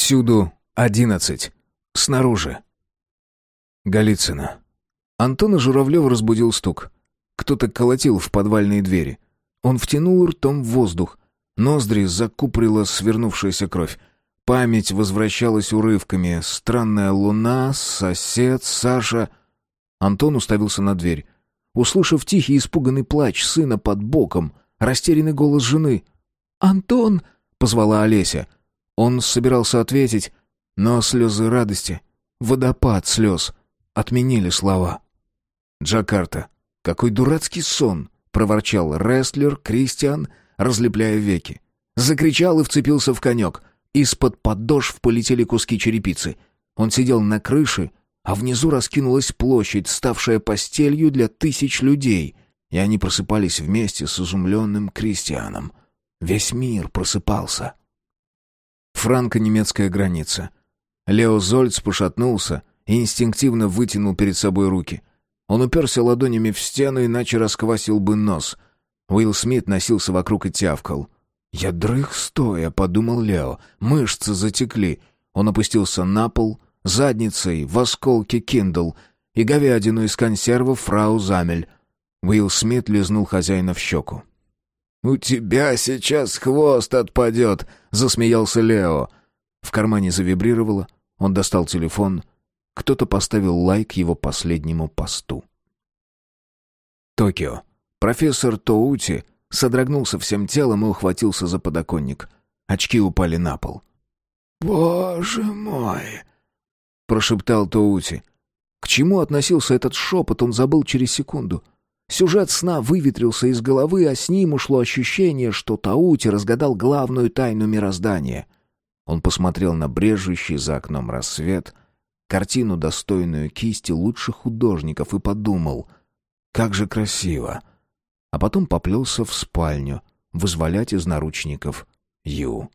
Всюду одиннадцать. Снаружи. Голицына. Антона Журавлева разбудил стук. Кто-то колотил в подвальные двери. Он втянул ртом в воздух. Ноздри закуприла свернувшаяся кровь. Память возвращалась урывками. Странная луна, сосед, Саша. Антон уставился на дверь. Услышав тихий испуганный плач сына под боком, растерянный голос жены. «Антон!» — позвала Олеся. Он собирался ответить, но слезы радости, водопад слез, отменили слова. «Джакарта, какой дурацкий сон!» — проворчал рестлер Кристиан, разлепляя веки. Закричал и вцепился в конек. Из-под подошв полетели куски черепицы. Он сидел на крыше, а внизу раскинулась площадь, ставшая постелью для тысяч людей, и они просыпались вместе с изумленным Кристианом. Весь мир просыпался. Франко-немецкая граница. Лео Зольц пошатнулся и инстинктивно вытянул перед собой руки. Он уперся ладонями в стену, иначе расквасил бы нос. Уилл Смит носился вокруг и тявкал. «Я дрых стоя», — подумал Лео. Мышцы затекли. Он опустился на пол, задницей в осколке киндл и говядину из консервов фрау Замель. Уилл Смит лизнул хозяина в щеку. «У тебя сейчас хвост отпадет», — засмеялся Лео. В кармане завибрировало, он достал телефон. Кто-то поставил лайк его последнему посту. Токио. Профессор Тоути содрогнулся всем телом и ухватился за подоконник. Очки упали на пол. «Боже мой!» — прошептал Тоути. К чему относился этот шепот, он забыл через секунду. Сюжет сна выветрился из головы, а с ним ушло ощущение, что Таути разгадал главную тайну мироздания. Он посмотрел на брежущий за окном рассвет, картину, достойную кисти лучших художников, и подумал, как же красиво а потом поплелся в спальню вызволять из наручников Ю.